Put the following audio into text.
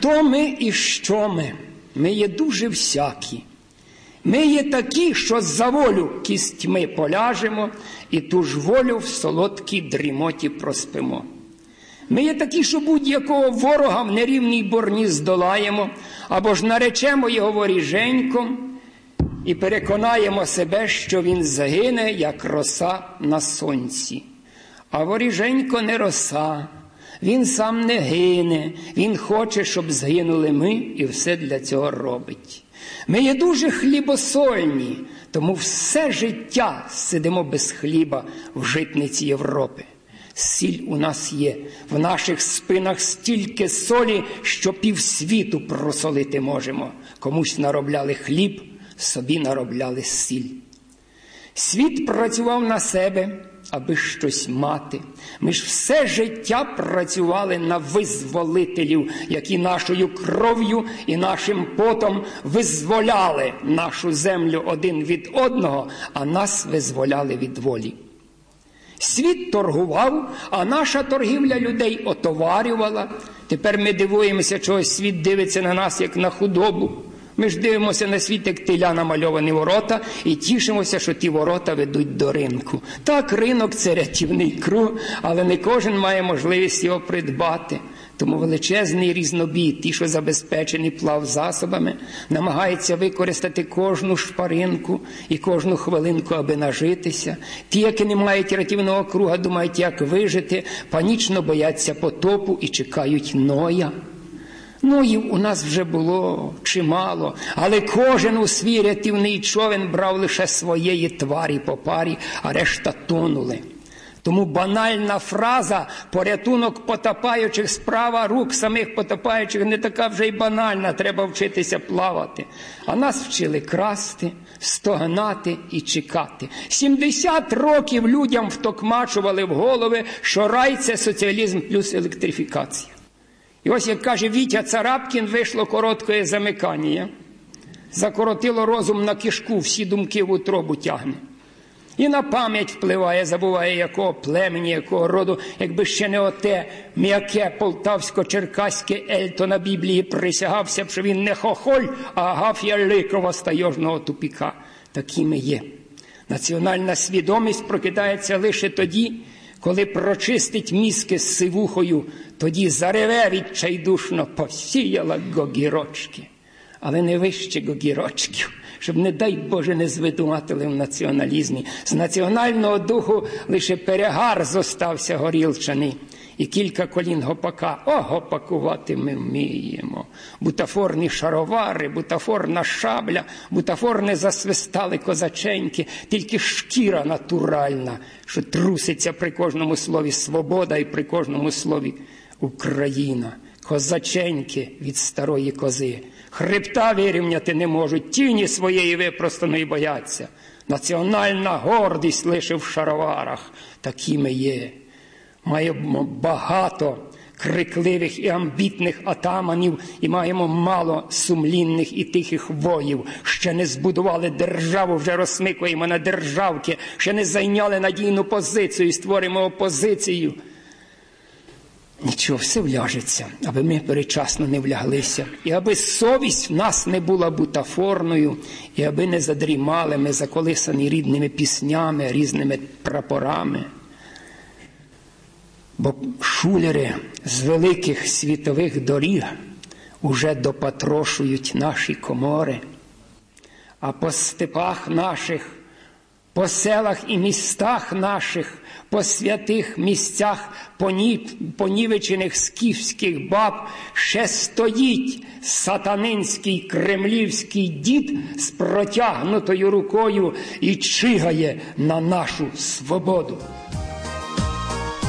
Хто ми і що ми? Ми є дуже всякі. Ми є такі, що за волю кістьми поляжемо і ту ж волю в солодкій дрімоті проспимо. Ми є такі, що будь-якого ворога в нерівній борні здолаємо, або ж наречемо його воріженьком і переконаємо себе, що він загине, як роса на сонці. А воріженько не роса, він сам не гине, він хоче, щоб згинули ми, і все для цього робить. Ми є дуже хлібосольні, тому все життя сидимо без хліба в житниці Європи. Сіль у нас є, в наших спинах стільки солі, що півсвіту просолити можемо. Комусь наробляли хліб, собі наробляли сіль. Світ працював на себе, аби щось мати. Ми ж все життя працювали на визволителів, які нашою кров'ю і нашим потом визволяли нашу землю один від одного, а нас визволяли від волі. Світ торгував, а наша торгівля людей отоварювала. Тепер ми дивуємося, чого світ дивиться на нас, як на худобу. Ми ж дивимося на світ, як теля намальовані ворота, і тішимося, що ті ворота ведуть до ринку. Так, ринок це рятівний круг, але не кожен має можливість його придбати. Тому величезний різнобій, ті, що забезпечені плав засобами, намагаються використати кожну шпаринку і кожну хвилинку, аби нажитися. Ті, які не мають рятівного круга, думають, як вижити, панічно бояться потопу і чекають ноя. Ноїв у нас вже було чимало, але кожен у свій рятівний човен брав лише своєї тварі по парі, а решта тонули. Тому банальна фраза порятунок потопаючих справа рук самих потопаючих не така вже й банальна, треба вчитися плавати. А нас вчили красти, стогнати і чекати. 70 років людям втокмачували в голови, що рай це соціалізм плюс електрифікація. І ось, як каже Вітя Царапкін, вийшло коротке замикання. Закоротило розум на кишку, всі думки в утробу тягне. І на пам'ять впливає, забуває, якого племені, якого роду, якби ще не оте м'яке полтавсько-черкаське ельто на Біблії присягався б, що він не хохоль, а Агаф'я Ликова з тайожного тупіка. Такими є. Національна свідомість прокидається лише тоді, коли прочистить мізки з сивухою, тоді зареве відчайдушно посіяла гогірочки, але не вище гогірочків щоб, не дай Боже, не звинуватили в націоналізмі. З національного духу лише перегар зостався горілчаний. І кілька колін гопака. О, гопакувати ми вміємо. Бутафорні шаровари, бутафорна шабля, бутафорне засвистали козаченьки, тільки шкіра натуральна, що труситься при кожному слові свобода і при кожному слові Україна, козаченьки від старої кози хребта вирівняти не можуть, тіні своєї випростаної бояться. Національна гордість лише в шароварах, такими є. Маємо багато крикливих і амбітних атаманів, і маємо мало сумлінних і тихих воїв. Ще не збудували державу, вже розсмикуємо на державки, ще не зайняли надійну позицію створимо опозицію. Нічого, все вляжеться, аби ми перечасно не вляглися, і аби совість в нас не була бутафорною, і аби не задрімали ми заколисані рідними піснями, різними прапорами. Бо шулери з великих світових доріг уже допатрошують наші комори, а по степах наших по селах і містах наших, по святих місцях понівечених скіфських баб ще стоїть сатанинський кремлівський дід з протягнутою рукою і чигає на нашу свободу.